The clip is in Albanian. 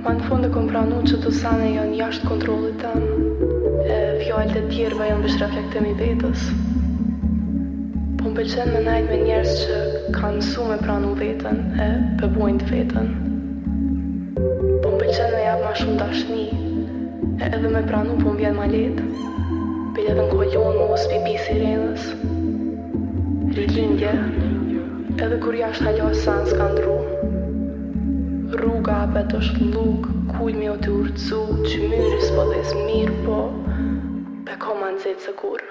Ma në fund e kom pranu që do sene janë jashtë kontrollit tonë e fjalët e tjerëve janë veç reflektim i vetes. Po më pëlqen me nejt me njerëz që kanë msu me pranu veten e pe bojnë të veten. Po më pëlqen me jap ma shumë dashni e edhe me pranu po më vjen ma lehtë. Bile edhe n'kolonë mo s'pi bi sirenës Rilindje Edhe kur jashtë hala sen s'ka ndru Rruga apet është llugë Kulmi o tu u rrxu Qymyri s'po dhez mirë po Pe kom ma nxehtë se kurrë